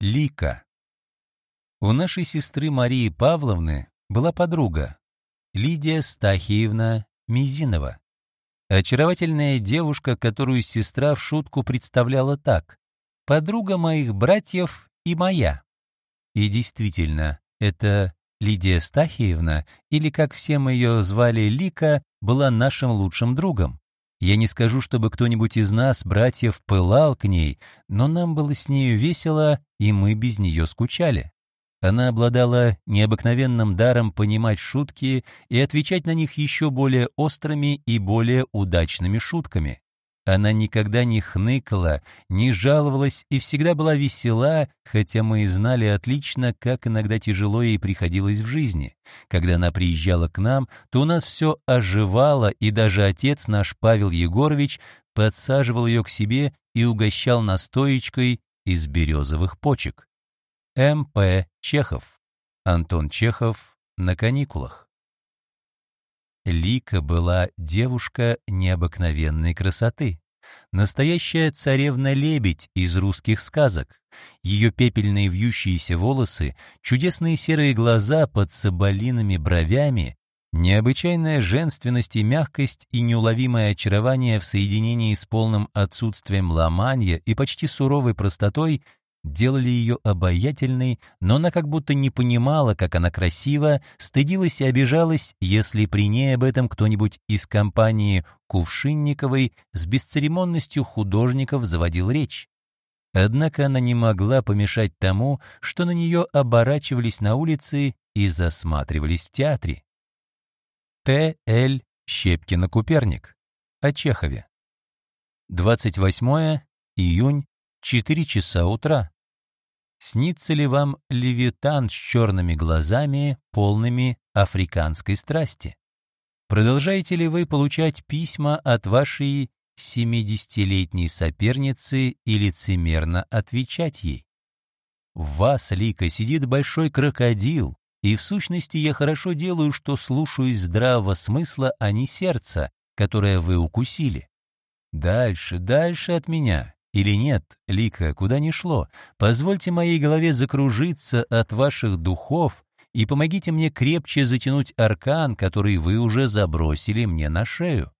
Лика. У нашей сестры Марии Павловны была подруга, Лидия Стахиевна Мизинова. Очаровательная девушка, которую сестра в шутку представляла так. «Подруга моих братьев и моя». И действительно, это Лидия Стахиевна, или, как все мы ее звали, Лика, была нашим лучшим другом. Я не скажу, чтобы кто-нибудь из нас, братьев, пылал к ней, но нам было с нею весело, и мы без нее скучали. Она обладала необыкновенным даром понимать шутки и отвечать на них еще более острыми и более удачными шутками. Она никогда не хныкала, не жаловалась и всегда была весела, хотя мы и знали отлично, как иногда тяжело ей приходилось в жизни. Когда она приезжала к нам, то у нас все оживало, и даже отец наш, Павел Егорович, подсаживал ее к себе и угощал настоечкой из березовых почек. М.П. Чехов. Антон Чехов на каникулах. Лика была девушка необыкновенной красоты. Настоящая царевна-лебедь из русских сказок. Ее пепельные вьющиеся волосы, чудесные серые глаза под соболиными бровями, необычайная женственность и мягкость и неуловимое очарование в соединении с полным отсутствием ломанья и почти суровой простотой делали ее обаятельной, но она как будто не понимала, как она красива, стыдилась и обижалась, если при ней об этом кто-нибудь из компании Кувшинниковой с бесцеремонностью художников заводил речь. Однако она не могла помешать тому, что на нее оборачивались на улице и засматривались в театре. Т. Л. Щепкина-Куперник. О Чехове. 28 июнь, 4 часа утра. Снится ли вам левитан с черными глазами, полными африканской страсти? Продолжаете ли вы получать письма от вашей семидесятилетней соперницы и лицемерно отвечать ей? В вас, Лика, сидит большой крокодил, и в сущности я хорошо делаю, что слушаюсь здравого смысла, а не сердца, которое вы укусили. Дальше, дальше от меня. Или нет, Лика, куда ни шло, позвольте моей голове закружиться от ваших духов и помогите мне крепче затянуть аркан, который вы уже забросили мне на шею.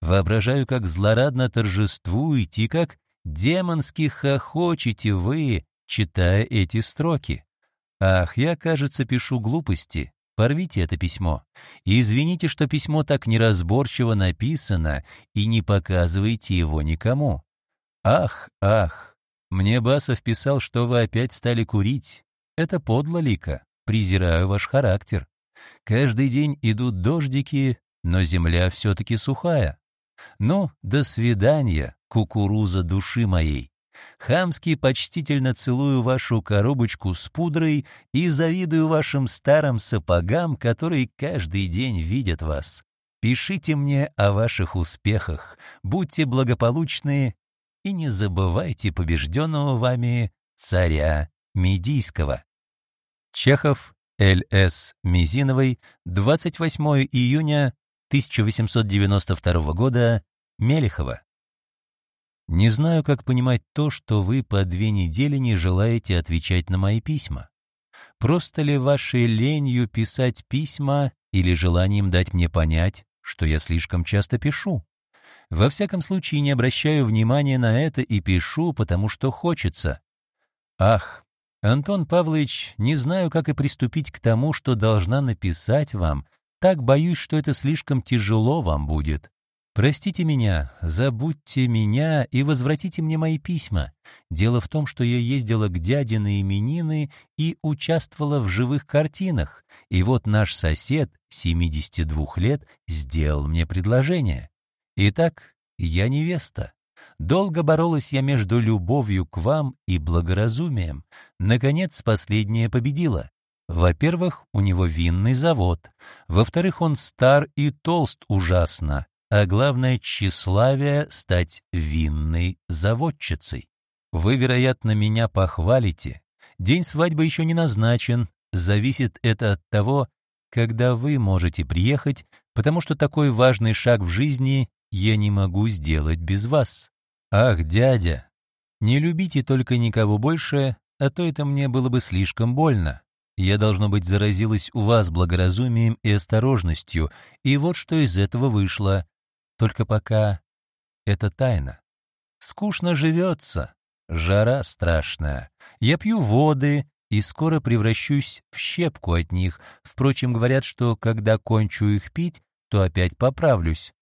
Воображаю, как злорадно торжествуете как демонски хохочете вы, читая эти строки. Ах, я, кажется, пишу глупости. Порвите это письмо. И извините, что письмо так неразборчиво написано, и не показывайте его никому. «Ах, ах, мне Басов писал, что вы опять стали курить. Это подло, Лика, презираю ваш характер. Каждый день идут дождики, но земля все-таки сухая. Ну, до свидания, кукуруза души моей. Хамски почтительно целую вашу коробочку с пудрой и завидую вашим старым сапогам, которые каждый день видят вас. Пишите мне о ваших успехах, будьте благополучны и не забывайте побежденного вами царя Медийского. Чехов Л.С. Мизиновой, 28 июня 1892 года, Мелехова. Не знаю, как понимать то, что вы по две недели не желаете отвечать на мои письма. Просто ли вашей ленью писать письма или желанием дать мне понять, что я слишком часто пишу? Во всяком случае, не обращаю внимания на это и пишу, потому что хочется. Ах, Антон Павлович, не знаю, как и приступить к тому, что должна написать вам. Так боюсь, что это слишком тяжело вам будет. Простите меня, забудьте меня и возвратите мне мои письма. Дело в том, что я ездила к дяде на именины и участвовала в живых картинах, и вот наш сосед, 72 лет, сделал мне предложение. Итак, я невеста. Долго боролась я между любовью к вам и благоразумием. Наконец, последняя победила. Во-первых, у него винный завод. Во-вторых, он стар и толст ужасно. А главное, тщеславие стать винной заводчицей. Вы, вероятно, меня похвалите. День свадьбы еще не назначен. Зависит это от того, когда вы можете приехать, потому что такой важный шаг в жизни я не могу сделать без вас. Ах, дядя, не любите только никого больше, а то это мне было бы слишком больно. Я, должно быть, заразилась у вас благоразумием и осторожностью, и вот что из этого вышло. Только пока это тайна. Скучно живется, жара страшная. Я пью воды и скоро превращусь в щепку от них. Впрочем, говорят, что когда кончу их пить, то опять поправлюсь.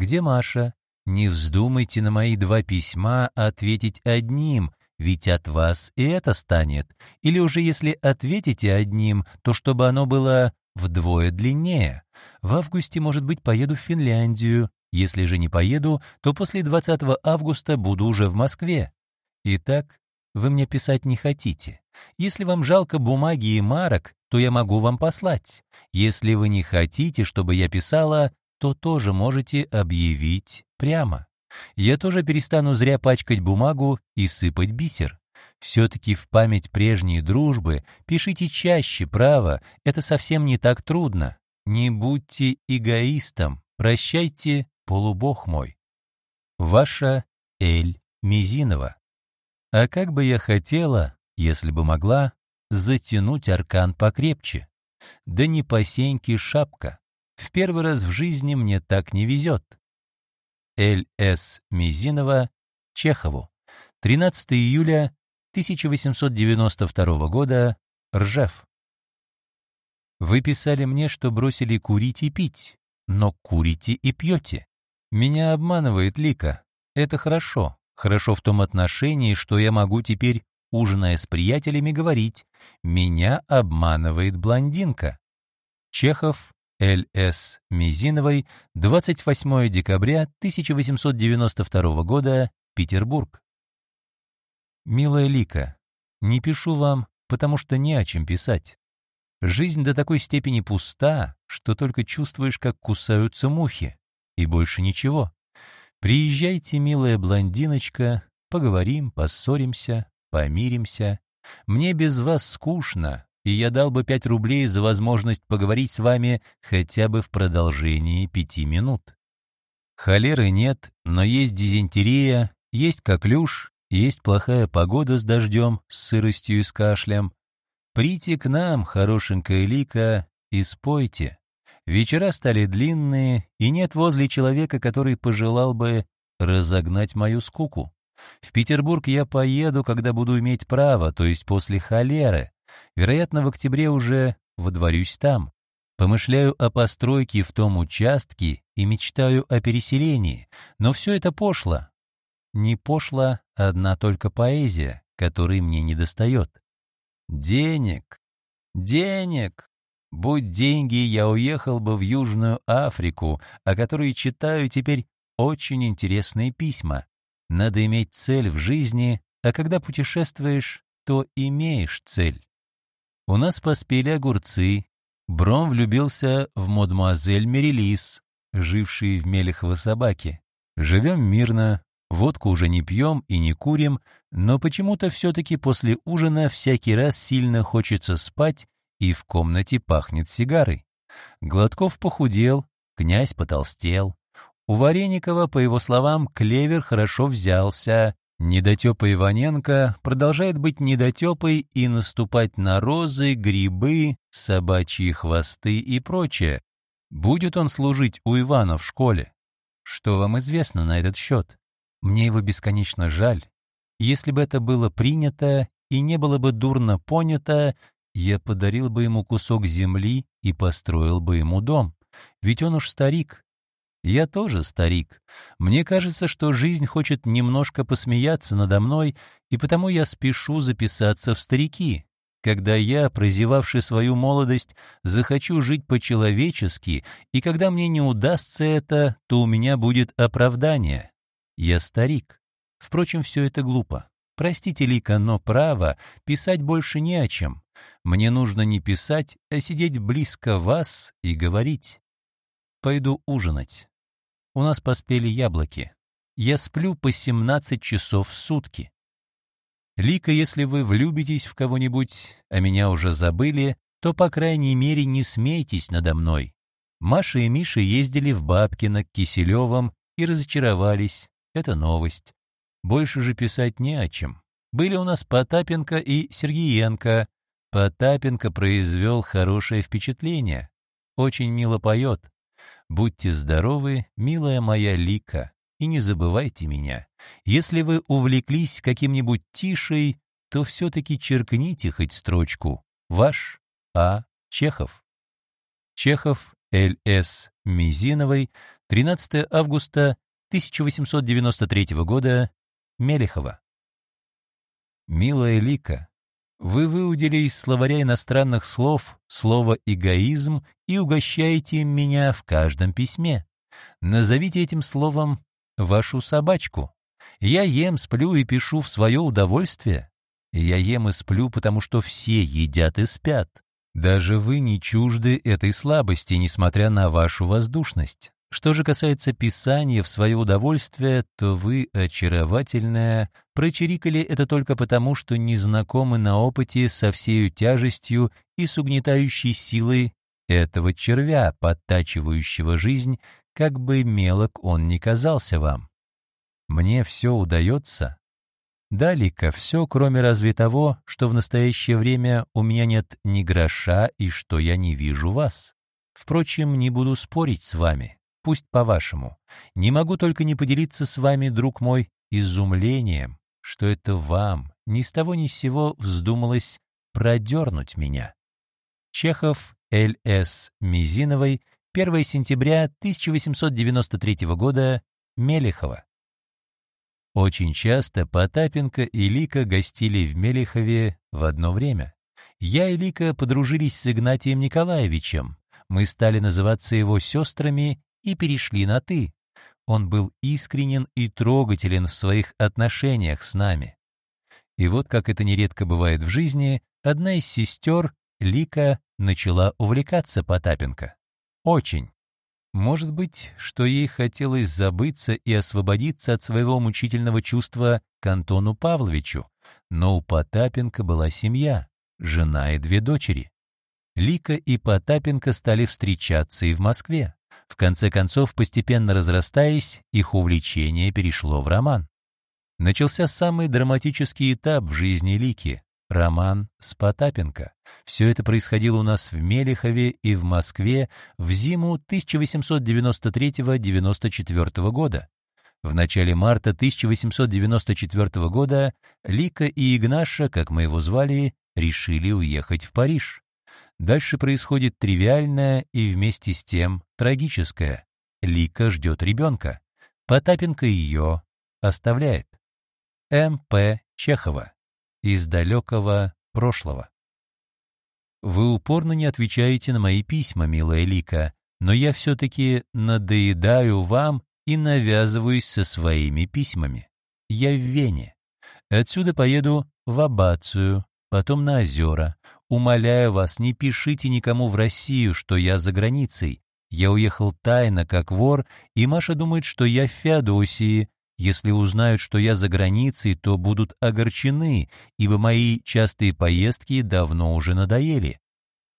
Где Маша? Не вздумайте на мои два письма ответить одним, ведь от вас и это станет. Или уже если ответите одним, то чтобы оно было вдвое длиннее. В августе, может быть, поеду в Финляндию. Если же не поеду, то после 20 августа буду уже в Москве. Итак, вы мне писать не хотите. Если вам жалко бумаги и марок, то я могу вам послать. Если вы не хотите, чтобы я писала, то тоже можете объявить прямо. Я тоже перестану зря пачкать бумагу и сыпать бисер. Все-таки в память прежней дружбы пишите чаще, право, это совсем не так трудно. Не будьте эгоистом, прощайте, полубог мой. Ваша Эль Мизинова. А как бы я хотела, если бы могла, затянуть аркан покрепче. Да не по шапка. В первый раз в жизни мне так не везет. Л.С. Мизинова Чехову. 13 июля 1892 года. Ржев. Вы писали мне, что бросили курить и пить, но курите и пьете. Меня обманывает Лика. Это хорошо. Хорошо в том отношении, что я могу теперь, ужиная с приятелями, говорить «меня обманывает блондинка». Чехов Л.С. Мизиновой, 28 декабря 1892 года, Петербург. Милая Лика, не пишу вам, потому что не о чем писать. Жизнь до такой степени пуста, что только чувствуешь, как кусаются мухи, и больше ничего. Приезжайте, милая блондиночка, поговорим, поссоримся, помиримся. Мне без вас скучно, и я дал бы пять рублей за возможность поговорить с вами хотя бы в продолжении пяти минут. Холеры нет, но есть дизентерия, есть коклюш, есть плохая погода с дождем, с сыростью и с кашлем. Прийти к нам, хорошенькая лика, и спойте. Вечера стали длинные, и нет возле человека, который пожелал бы разогнать мою скуку. В Петербург я поеду, когда буду иметь право, то есть после холеры, Вероятно, в октябре уже водворюсь там. Помышляю о постройке в том участке и мечтаю о переселении, но все это пошло. Не пошло одна только поэзия, которой мне недостает. Денег, денег. Будь деньги, я уехал бы в Южную Африку, о которой читаю теперь очень интересные письма. Надо иметь цель в жизни, а когда путешествуешь, то имеешь цель. У нас поспели огурцы. Бром влюбился в мадемуазель Мерилис, жившей в Мелехово собаке. Живем мирно, водку уже не пьем и не курим, но почему-то все-таки после ужина всякий раз сильно хочется спать, и в комнате пахнет сигарой. Гладков похудел, князь потолстел. У Вареникова, по его словам, клевер хорошо взялся, Недотепа Иваненко продолжает быть недотепой и наступать на розы, грибы, собачьи хвосты и прочее. Будет он служить у Ивана в школе? Что вам известно на этот счет? Мне его бесконечно жаль. Если бы это было принято и не было бы дурно понято, я подарил бы ему кусок земли и построил бы ему дом. Ведь он уж старик, я тоже старик. Мне кажется, что жизнь хочет немножко посмеяться надо мной, и потому я спешу записаться в старики. Когда я, прозевавший свою молодость, захочу жить по-человечески, и когда мне не удастся это, то у меня будет оправдание. Я старик. Впрочем, все это глупо. Простите, Лика, но право, писать больше не о чем. Мне нужно не писать, а сидеть близко вас и говорить. Пойду ужинать. У нас поспели яблоки. Я сплю по 17 часов в сутки. Лика, если вы влюбитесь в кого-нибудь, а меня уже забыли, то, по крайней мере, не смейтесь надо мной. Маша и Миша ездили в Бабкино к Киселевым и разочаровались. Это новость. Больше же писать не о чем. Были у нас Потапенко и Сергеенко. Потапенко произвел хорошее впечатление. Очень мило поет. Будьте здоровы, милая моя Лика, и не забывайте меня. Если вы увлеклись каким-нибудь тишей, то все-таки черкните хоть строчку. Ваш А. Чехов. Чехов Л.С. Мизиновой, 13 августа 1893 года, Мелехова. Милая Лика, вы выудили из словаря иностранных слов слово «эгоизм» и угощаете меня в каждом письме. Назовите этим словом вашу собачку. Я ем, сплю и пишу в свое удовольствие. Я ем и сплю, потому что все едят и спят. Даже вы не чужды этой слабости, несмотря на вашу воздушность. Что же касается писания в свое удовольствие, то вы, очаровательная, прочирикали это только потому, что не знакомы на опыте со всею тяжестью и с угнетающей силой этого червя, подтачивающего жизнь, как бы мелок он ни казался вам. Мне все удается. Далеко все, кроме разве того, что в настоящее время у меня нет ни гроша и что я не вижу вас. Впрочем, не буду спорить с вами пусть по-вашему. Не могу только не поделиться с вами, друг мой, изумлением, что это вам ни с того ни с сего вздумалось продернуть меня. Чехов Л.С. Мизиновой, 1 сентября 1893 года, Мелехова. Очень часто Потапенко и Лика гостили в Мелехове в одно время. Я и Лика подружились с Игнатием Николаевичем. Мы стали называться его сестрами и перешли на «ты». Он был искренен и трогателен в своих отношениях с нами. И вот, как это нередко бывает в жизни, одна из сестер, Лика, начала увлекаться Потапенко. Очень. Может быть, что ей хотелось забыться и освободиться от своего мучительного чувства к Антону Павловичу, но у Потапенко была семья, жена и две дочери. Лика и Потапенко стали встречаться и в Москве. В конце концов, постепенно разрастаясь, их увлечение перешло в роман. Начался самый драматический этап в жизни Лики — роман с Потапенко. Все это происходило у нас в Мелехове и в Москве в зиму 1893-94 года. В начале марта 1894 года Лика и Игнаша, как мы его звали, решили уехать в Париж. Дальше происходит тривиальное и вместе с тем трагическое. Лика ждет ребенка. Потапенко ее оставляет. М.П. Чехова. Из далекого прошлого. Вы упорно не отвечаете на мои письма, милая Лика, но я все-таки надоедаю вам и навязываюсь со своими письмами. Я в Вене. Отсюда поеду в Аббацию, потом на озера. Умоляю вас, не пишите никому в Россию, что я за границей. Я уехал тайно, как вор, и Маша думает, что я в Феодосии. Если узнают, что я за границей, то будут огорчены, ибо мои частые поездки давно уже надоели.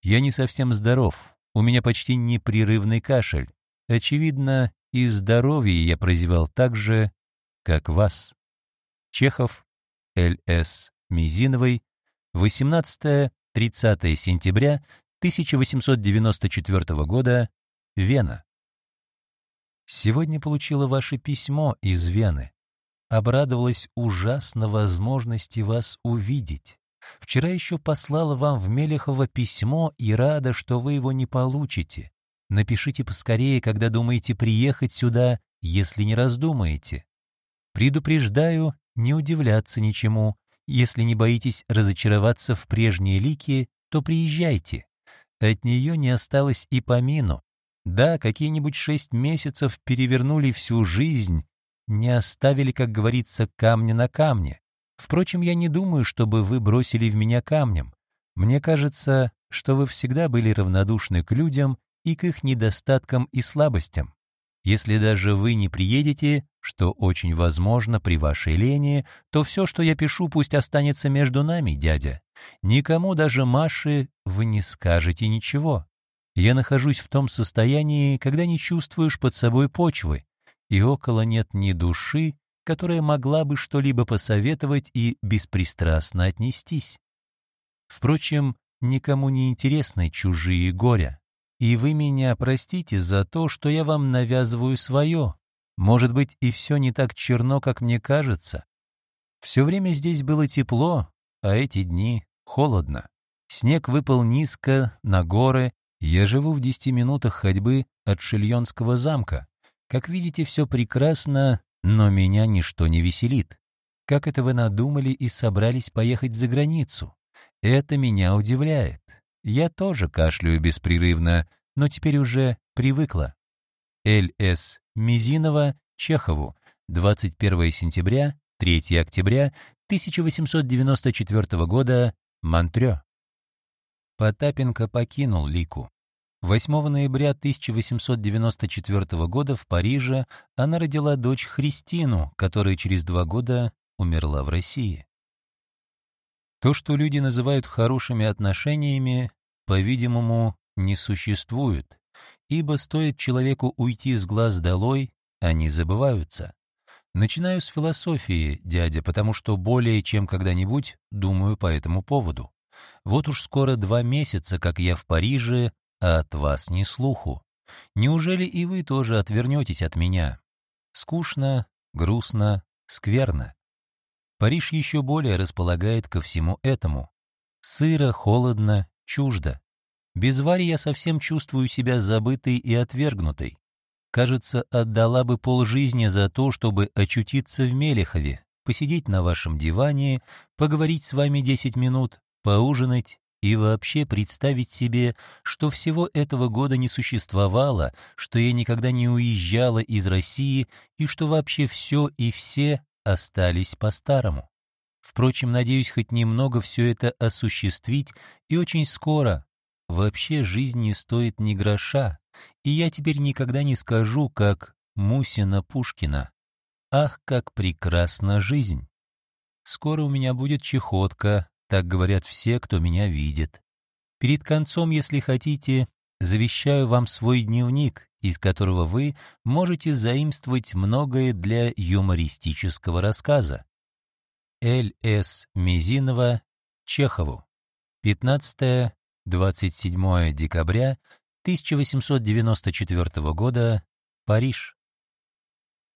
Я не совсем здоров, у меня почти непрерывный кашель. Очевидно, и здоровье я прозевал так же, как вас. Чехов, Л.С. Мизиновой, 18-30 сентября 1894 года, Вена. Сегодня получила ваше письмо из Вены. Обрадовалась ужасно возможности вас увидеть. Вчера еще послала вам в Мелехово письмо и рада, что вы его не получите. Напишите поскорее, когда думаете приехать сюда, если не раздумаете. Предупреждаю не удивляться ничему, если не боитесь разочароваться в прежние лики, то приезжайте. От нее не осталось и помину. Да, какие-нибудь шесть месяцев перевернули всю жизнь, не оставили, как говорится, камня на камне. Впрочем, я не думаю, чтобы вы бросили в меня камнем. Мне кажется, что вы всегда были равнодушны к людям и к их недостаткам и слабостям. Если даже вы не приедете, что очень возможно при вашей лени, то все, что я пишу, пусть останется между нами, дядя. Никому, даже Маше, вы не скажете ничего. Я нахожусь в том состоянии, когда не чувствуешь под собой почвы, и около нет ни души, которая могла бы что-либо посоветовать и беспристрастно отнестись. Впрочем, никому не интересны чужие горя. И вы меня простите за то, что я вам навязываю свое. Может быть, и все не так черно, как мне кажется. Все время здесь было тепло, а эти дни холодно. Снег выпал низко, на горы. Я живу в десяти минутах ходьбы от Шильонского замка. Как видите, все прекрасно, но меня ничто не веселит. Как это вы надумали и собрались поехать за границу? Это меня удивляет. Я тоже кашляю беспрерывно, но теперь уже привыкла. Л.С. Мизинова Чехову, 21 сентября, 3 октября 1894 года, Монтрё. Потапенко покинул Лику. 8 ноября 1894 года в Париже она родила дочь Христину, которая через два года умерла в России. То, что люди называют хорошими отношениями, по-видимому, не существует, ибо стоит человеку уйти с глаз долой, они забываются. Начинаю с философии, дядя, потому что более чем когда-нибудь думаю по этому поводу. Вот уж скоро два месяца, как я в Париже, а от вас ни слуху. Неужели и вы тоже отвернетесь от меня? Скучно, грустно, скверно. Париж еще более располагает ко всему этому. Сыро, холодно, чуждо. Без Вари я совсем чувствую себя забытой и отвергнутой. Кажется, отдала бы полжизни за то, чтобы очутиться в Мелехове, посидеть на вашем диване, поговорить с вами десять минут, поужинать и вообще представить себе, что всего этого года не существовало, что я никогда не уезжала из России и что вообще все и все остались по-старому. Впрочем, надеюсь хоть немного все это осуществить, и очень скоро. Вообще жизнь не стоит ни гроша, и я теперь никогда не скажу, как Мусина Пушкина. Ах, как прекрасна жизнь! Скоро у меня будет чехотка, так говорят все, кто меня видит. Перед концом, если хотите, завещаю вам свой дневник, из которого вы можете заимствовать многое для юмористического рассказа. Л.С. Мизинова Чехову. 15-27 декабря 1894 года. Париж.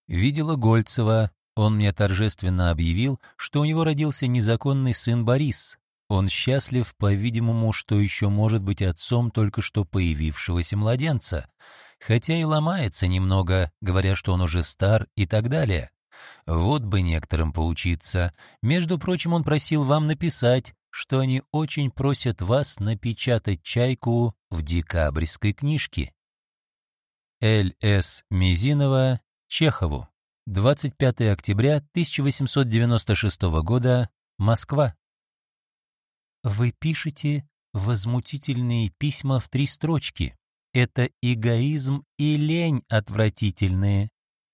Видела Гольцева. Он мне торжественно объявил, что у него родился незаконный сын Борис, он счастлив, по-видимому, что еще может быть отцом только что появившегося младенца, хотя и ломается немного, говоря, что он уже стар и так далее. Вот бы некоторым поучиться. Между прочим, он просил вам написать, что они очень просят вас напечатать «Чайку» в декабрьской книжке. Л.С. Мизинова Чехову. 25 октября 1896 года. Москва. Вы пишете возмутительные письма в три строчки. Это эгоизм и лень отвратительные.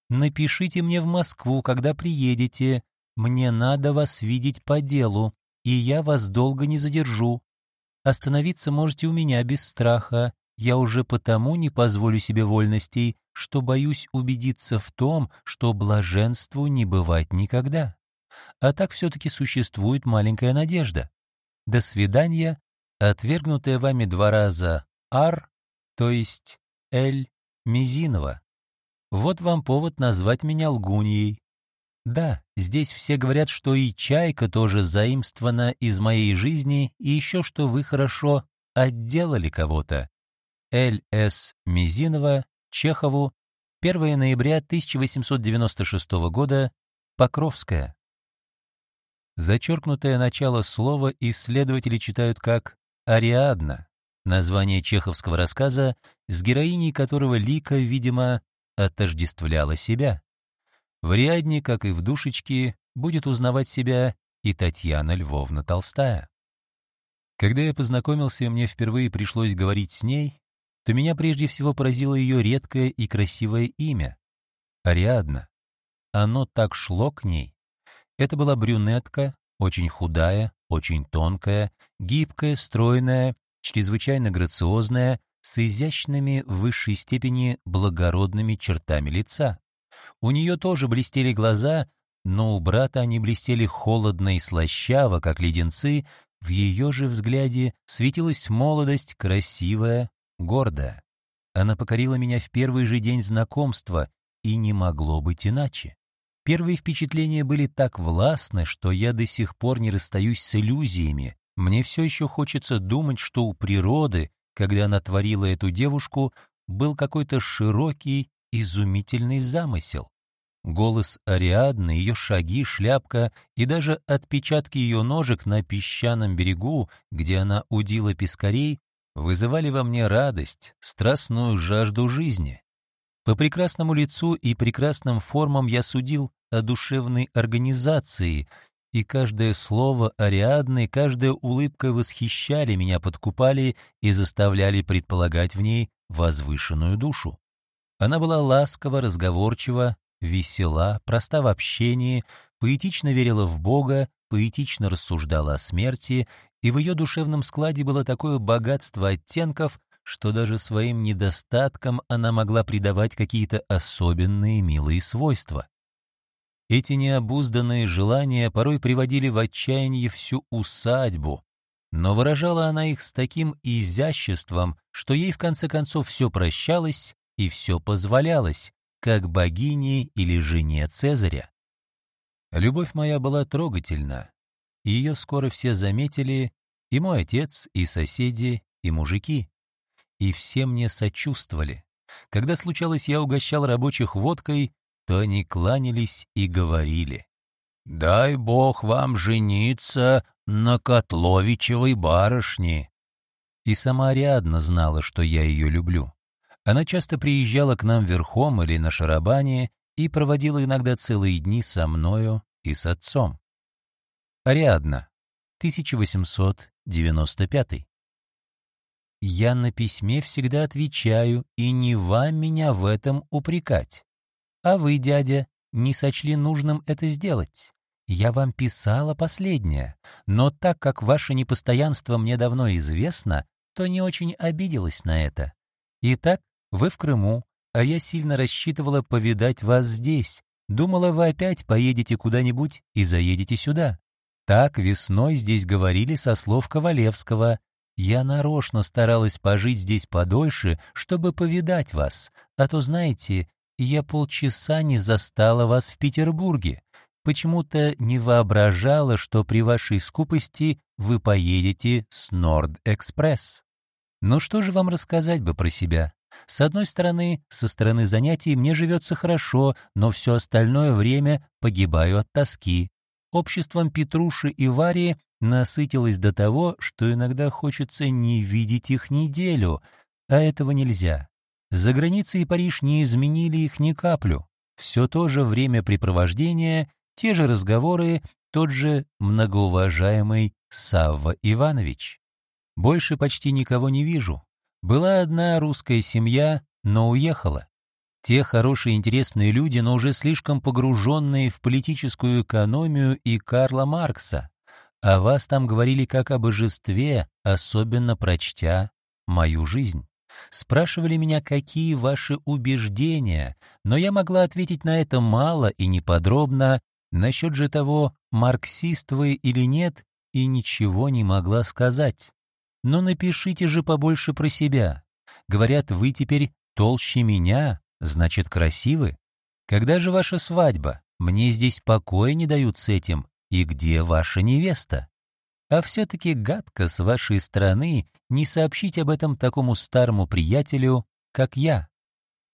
Напишите мне в Москву, когда приедете. Мне надо вас видеть по делу, и я вас долго не задержу. Остановиться можете у меня без страха. Я уже потому не позволю себе вольностей, что боюсь убедиться в том, что блаженству не бывать никогда. А так все-таки существует маленькая надежда. До свидания, отвергнутая вами два раза Ар, то есть Эль Мизинова. Вот вам повод назвать меня лгуньей. Да, здесь все говорят, что и чайка тоже заимствована из моей жизни, и еще что вы хорошо отделали кого-то. Эль С. Мизинова, Чехову, 1 ноября 1896 года, Покровская. Зачеркнутое начало слова исследователи читают как «Ариадна», название чеховского рассказа, с героиней которого Лика, видимо, отождествляла себя. В Ариадне, как и в Душечке, будет узнавать себя и Татьяна Львовна Толстая. Когда я познакомился мне впервые пришлось говорить с ней, то меня прежде всего поразило ее редкое и красивое имя — Ариадна. Оно так шло к ней, это была брюнетка, очень худая, очень тонкая, гибкая, стройная, чрезвычайно грациозная, с изящными в высшей степени благородными чертами лица. У нее тоже блестели глаза, но у брата они блестели холодно и слащаво, как леденцы, в ее же взгляде светилась молодость, красивая, гордая. Она покорила меня в первый же день знакомства, и не могло быть иначе. Первые впечатления были так властны, что я до сих пор не расстаюсь с иллюзиями. Мне все еще хочется думать, что у природы, когда она творила эту девушку, был какой-то широкий, изумительный замысел. Голос Ариадны, ее шаги, шляпка и даже отпечатки ее ножек на песчаном берегу, где она удила пескарей, вызывали во мне радость, страстную жажду жизни. По прекрасному лицу и прекрасным формам я судил о душевной организации, и каждое слово Ариадны, каждая улыбка восхищали меня, подкупали и заставляли предполагать в ней возвышенную душу. Она была ласкова, разговорчива, весела, проста в общении, поэтично верила в Бога, поэтично рассуждала о смерти, и в ее душевном складе было такое богатство оттенков, что даже своим недостаткам она могла придавать какие-то особенные милые свойства. Эти необузданные желания порой приводили в отчаяние всю усадьбу, но выражала она их с таким изяществом, что ей в конце концов все прощалось и все позволялось, как богине или жене Цезаря. Любовь моя была трогательна, и ее скоро все заметили, и мой отец, и соседи, и мужики. И все мне сочувствовали. Когда случалось, я угощал рабочих водкой, то они кланялись и говорили. «Дай бог вам жениться на Котловичевой барышне». И сама Ариадна знала, что я ее люблю. Она часто приезжала к нам верхом или на шарабане и проводила иногда целые дни со мною и с отцом. Ариадна, 1895. Я на письме всегда отвечаю, и не вам меня в этом упрекать. А вы, дядя, не сочли нужным это сделать. Я вам писала последнее, но так как ваше непостоянство мне давно известно, то не очень обиделась на это. Итак, вы в Крыму, а я сильно рассчитывала повидать вас здесь. Думала, вы опять поедете куда-нибудь и заедете сюда. Так весной здесь говорили со слов Ковалевского. Я нарочно старалась пожить здесь подольше, чтобы повидать вас, а то, знаете, я полчаса не застала вас в Петербурге. Почему-то не воображала, что при вашей скупости вы поедете с Норд-экспресс. Ну что же вам рассказать бы про себя? С одной стороны, со стороны занятий мне живется хорошо, но все остальное время погибаю от тоски. Обществом Петруши и Варии насытилась до того, что иногда хочется не видеть их неделю, а этого нельзя. За границей Париж не изменили их ни каплю. Все то же времяпрепровождение, те же разговоры, тот же многоуважаемый Савва Иванович. Больше почти никого не вижу. Была одна русская семья, но уехала. Те хорошие интересные люди, но уже слишком погруженные в политическую экономию и Карла Маркса. О вас там говорили как о божестве, особенно прочтя «Мою жизнь». Спрашивали меня, какие ваши убеждения, но я могла ответить на это мало и неподробно, насчет же того, марксист вы или нет, и ничего не могла сказать. Но напишите же побольше про себя. Говорят, вы теперь толще меня, значит, красивы. Когда же ваша свадьба? Мне здесь покоя не дают с этим. И где ваша невеста? А все-таки гадко с вашей стороны не сообщить об этом такому старому приятелю, как я.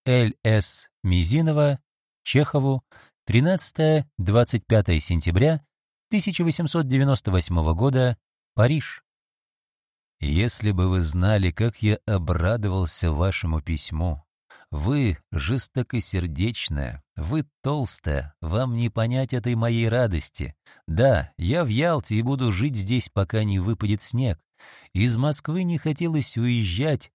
Л.С. Мизинова, Чехову, 13-25 сентября 1898 года, Париж. Если бы вы знали, как я обрадовался вашему письму. Вы жестокосердечная, вы толстая, вам не понять этой моей радости. Да, я в Ялте и буду жить здесь, пока не выпадет снег. Из Москвы не хотелось уезжать,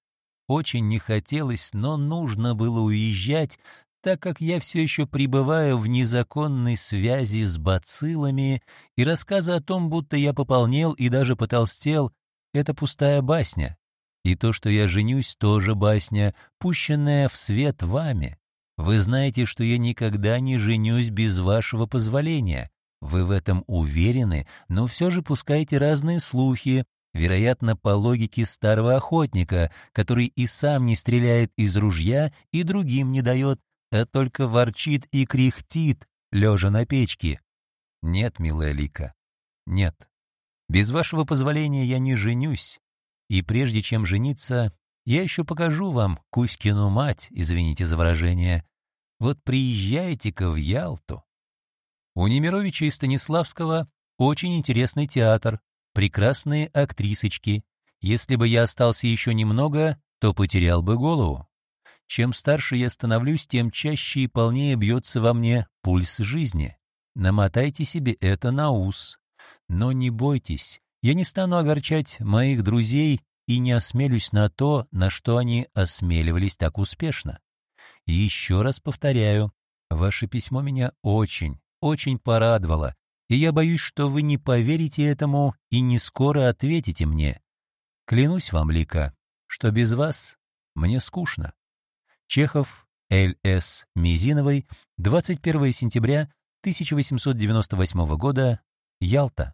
очень не хотелось, но нужно было уезжать, так как я все еще пребываю в незаконной связи с бациллами, и рассказы о том, будто я пополнел и даже потолстел, это пустая басня. И то, что я женюсь, тоже басня, пущенная в свет вами. Вы знаете, что я никогда не женюсь без вашего позволения. Вы в этом уверены, но все же пускаете разные слухи, вероятно, по логике старого охотника, который и сам не стреляет из ружья и другим не дает, а только ворчит и кряхтит, лежа на печке. Нет, милая Лика, нет. Без вашего позволения я не женюсь. И прежде чем жениться, я еще покажу вам Кузькину мать, извините за выражение. Вот приезжайте-ка в Ялту. У Немировича и Станиславского очень интересный театр, прекрасные актрисочки. Если бы я остался еще немного, то потерял бы голову. Чем старше я становлюсь, тем чаще и полнее бьется во мне пульс жизни. Намотайте себе это на ус. Но не бойтесь, я не стану огорчать моих друзей и не осмелюсь на то, на что они осмеливались так успешно. Еще раз повторяю, ваше письмо меня очень, очень порадовало, и я боюсь, что вы не поверите этому и не скоро ответите мне. Клянусь вам, Лика, что без вас мне скучно. Чехов, Л.С. Мизиновой, 21 сентября 1898 года, Ялта.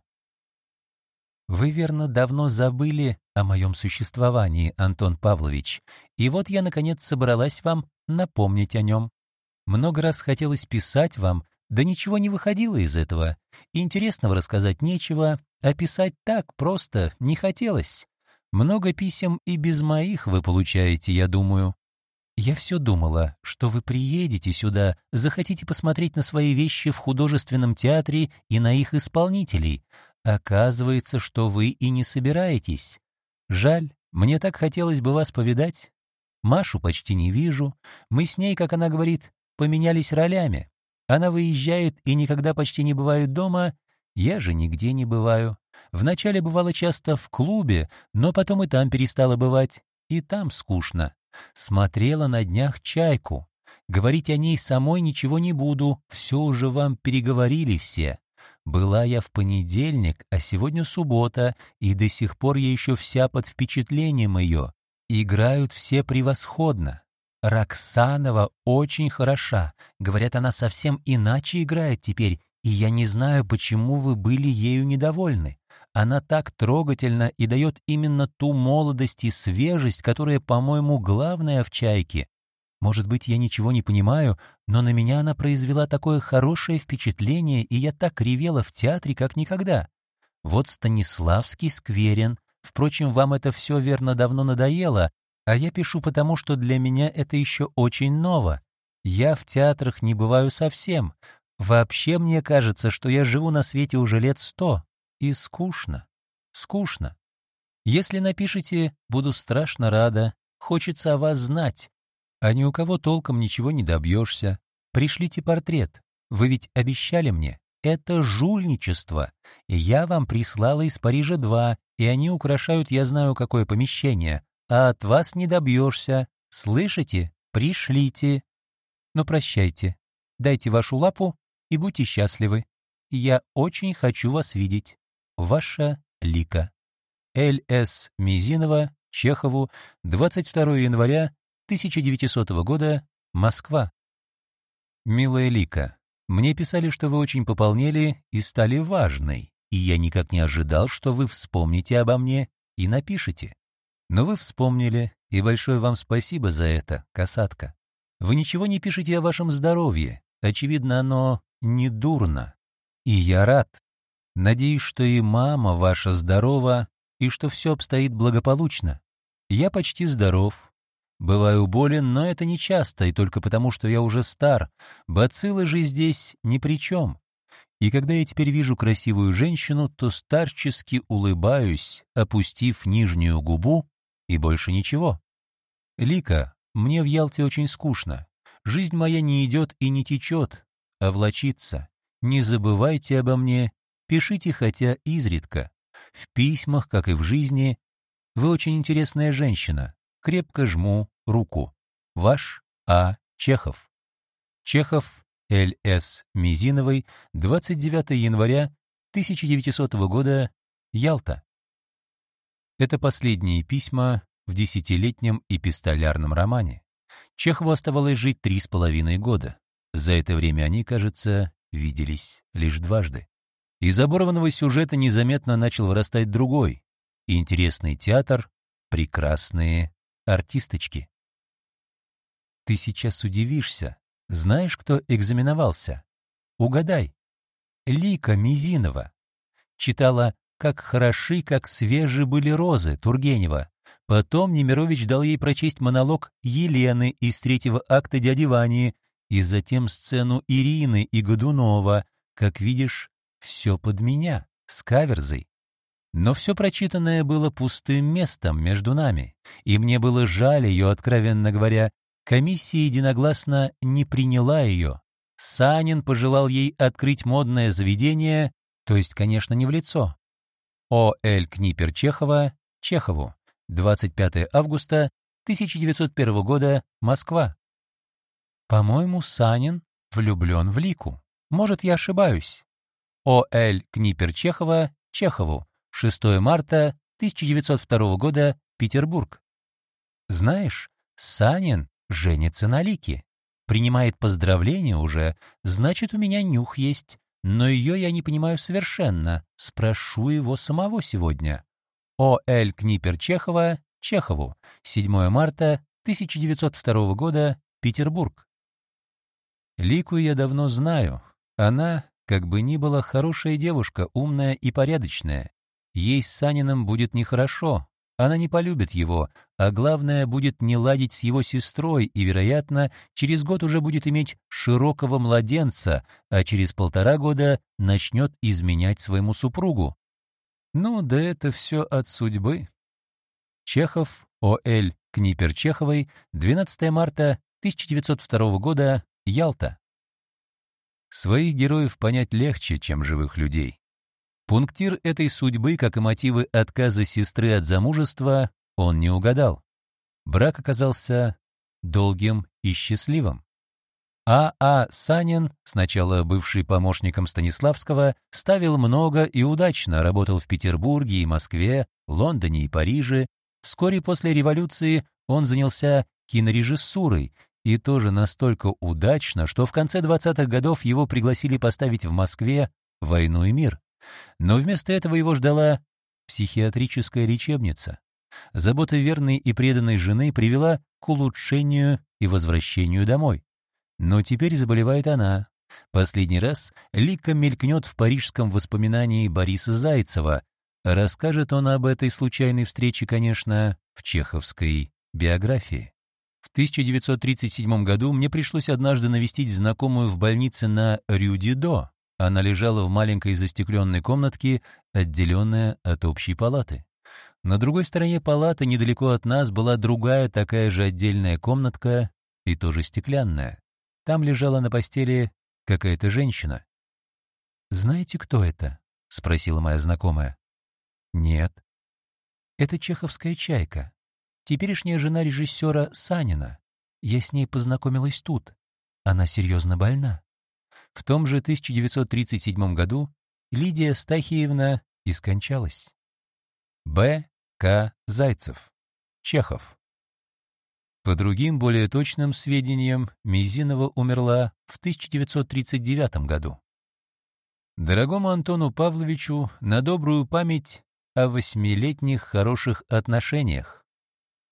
Вы, верно, давно забыли о моем существовании, Антон Павлович, и вот я, наконец, собралась вам напомнить о нем. Много раз хотелось писать вам, да ничего не выходило из этого. Интересного рассказать нечего, а писать так просто не хотелось. Много писем и без моих вы получаете, я думаю. Я все думала, что вы приедете сюда, захотите посмотреть на свои вещи в художественном театре и на их исполнителей, Оказывается, что вы и не собираетесь. Жаль, мне так хотелось бы вас повидать. Машу почти не вижу. Мы с ней, как она говорит, поменялись ролями. Она выезжает и никогда почти не бывает дома, я же нигде не бываю. Вначале бывала часто в клубе, но потом и там перестала бывать. И там скучно. Смотрела на днях «Чайку». Говорить о ней самой ничего не буду, все уже вам переговорили все. Была я в понедельник, а сегодня суббота, и до сих пор я еще вся под впечатлением ее. Играют все превосходно. Роксанова очень хороша. Говорят, она совсем иначе играет теперь, и я не знаю, почему вы были ею недовольны. Она так трогательна и дает именно ту молодость и свежесть, которая, по-моему, главная в «Чайке». Может быть, я ничего не понимаю, но на меня она произвела такое хорошее впечатление, и я так ревела в театре, как никогда. Вот Станиславский скверен. Впрочем, вам это все верно давно надоело, а я пишу потому, что для меня это еще очень ново. Я в театрах не бываю совсем. Вообще мне кажется, что я живу на свете уже лет сто. И скучно. Скучно. Если напишите, буду страшно рада. Хочется о вас знать. А ни у кого толком ничего не добьешься. Пришлите портрет. Вы ведь обещали мне. Это жульничество. Я вам прислала из Парижа два, и они украшают я знаю какое помещение. А от вас не добьешься. Слышите? Пришлите. Но прощайте. Дайте вашу лапу и будьте счастливы. Я очень хочу вас видеть. Ваша Лика. Л.С. Мизинова, Чехову, 22 января 1900 года, Москва. Милая Лика, мне писали, что вы очень пополнели и стали важной, и я никак не ожидал, что вы вспомните обо мне и напишете. Но вы вспомнили, и большое вам спасибо за это, касатка. Вы ничего не пишете о вашем здоровье, очевидно, оно не дурно. И я рад. Надеюсь, что и мама ваша здорова, и что все обстоит благополучно. Я почти здоров, Бываю болен, но это не часто, и только потому, что я уже стар. Бациллы же здесь ни при чем. И когда я теперь вижу красивую женщину, то старчески улыбаюсь, опустив нижнюю губу, и больше ничего. Лика, мне в Ялте очень скучно. Жизнь моя не идет и не течет, а влочится. Не забывайте обо мне, пишите хотя изредка. В письмах, как и в жизни, вы очень интересная женщина, Крепко жму руку. Ваш А. Чехов. Чехов Л.С. Мизиновой, 29 января 1900 года, Ялта. Это последние письма в десятилетнем эпистолярном романе. Чехову оставалось жить три с половиной года. За это время они, кажется, виделись лишь дважды. Из оборванного сюжета незаметно начал вырастать другой. Интересный театр, прекрасные артисточки. Ты сейчас удивишься. Знаешь, кто экзаменовался? Угадай. Лика Мизинова. Читала «Как хороши, как свежи были розы» Тургенева. Потом Немирович дал ей прочесть монолог Елены из третьего акта «Дяди Вани», и затем сцену Ирины и Годунова. Как видишь, все под меня, с каверзой. Но все прочитанное было пустым местом между нами, и мне было жаль ее, откровенно говоря. Комиссия единогласно не приняла ее. Санин пожелал ей открыть модное заведение, то есть, конечно, не в лицо. О. Л. Книпер Чехова, Чехову, 25 августа 1901 года, Москва. По-моему, Санин влюблен в Лику. Может, я ошибаюсь. О. Л. Книпер Чехова, Чехову, 6 марта 1902 года, Петербург. Знаешь, Санин женится на Лике. Принимает поздравления уже, значит, у меня нюх есть. Но ее я не понимаю совершенно. Спрошу его самого сегодня. О. Л. Книпер Чехова, Чехову, 7 марта 1902 года, Петербург. Лику я давно знаю. Она, как бы ни была, хорошая девушка, умная и порядочная. Ей с Саниным будет нехорошо, она не полюбит его, а главное, будет не ладить с его сестрой и, вероятно, через год уже будет иметь широкого младенца, а через полтора года начнет изменять своему супругу. Ну, да это все от судьбы. Чехов, О.Л. Книпер Чеховой, 12 марта 1902 года, Ялта. Своих героев понять легче, чем живых людей. Пунктир этой судьбы, как и мотивы отказа сестры от замужества, он не угадал. Брак оказался долгим и счастливым. А. А. Санин, сначала бывший помощником Станиславского, ставил много и удачно, работал в Петербурге и Москве, Лондоне и Париже. Вскоре после революции он занялся кинорежиссурой, и тоже настолько удачно, что в конце 20-х годов его пригласили поставить в Москве «Войну и мир». Но вместо этого его ждала психиатрическая лечебница. Забота верной и преданной жены привела к улучшению и возвращению домой. Но теперь заболевает она. Последний раз Лика мелькнет в парижском воспоминании Бориса Зайцева. Расскажет он об этой случайной встрече, конечно, в чеховской биографии. В 1937 году мне пришлось однажды навестить знакомую в больнице на Рю-Дидо. Она лежала в маленькой застекленной комнатке, отделенная от общей палаты. На другой стороне палаты, недалеко от нас, была другая такая же отдельная комнатка, и тоже стеклянная. Там лежала на постели какая-то женщина. «Знаете, кто это?» — спросила моя знакомая. «Нет». «Это чеховская чайка. Теперешняя жена режиссера Санина. Я с ней познакомилась тут. Она серьезно больна. В том же 1937 году Лидия Стахиевна и скончалась. Б. К. Зайцев. Чехов. По другим, более точным сведениям, Мизинова умерла в 1939 году. Дорогому Антону Павловичу на добрую память о восьмилетних хороших отношениях.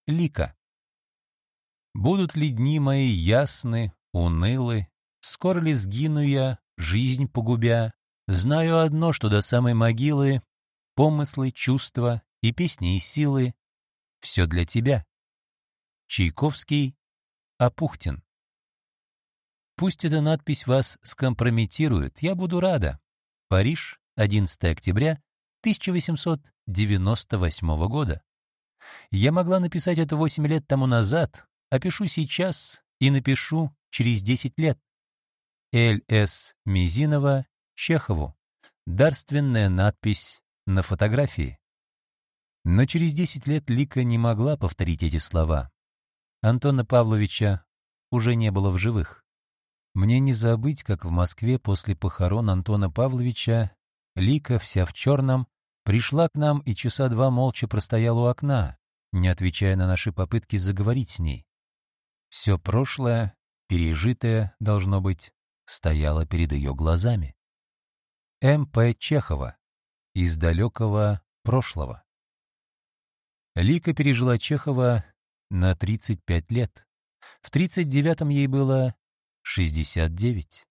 Лика. Будут ли дни мои ясны, унылы, Скоро ли сгину я, жизнь погубя? Знаю одно, что до самой могилы Помыслы, чувства и песни и силы — Все для тебя. Чайковский, Апухтин. Пусть эта надпись вас скомпрометирует, я буду рада. Париж, 11 октября 1898 года. Я могла написать это 8 лет тому назад, а пишу сейчас и напишу через 10 лет. Л.С. Мизинова, Чехову. Дарственная надпись на фотографии. Но через 10 лет Лика не могла повторить эти слова. Антона Павловича уже не было в живых. Мне не забыть, как в Москве после похорон Антона Павловича Лика, вся в черном, пришла к нам и часа два молча простояла у окна, не отвечая на наши попытки заговорить с ней. Все прошлое, пережитое, должно быть, стояло перед ее глазами. М.П. Чехова. Из далекого прошлого. Лика пережила Чехова на 35 лет. В 39-м ей было 69.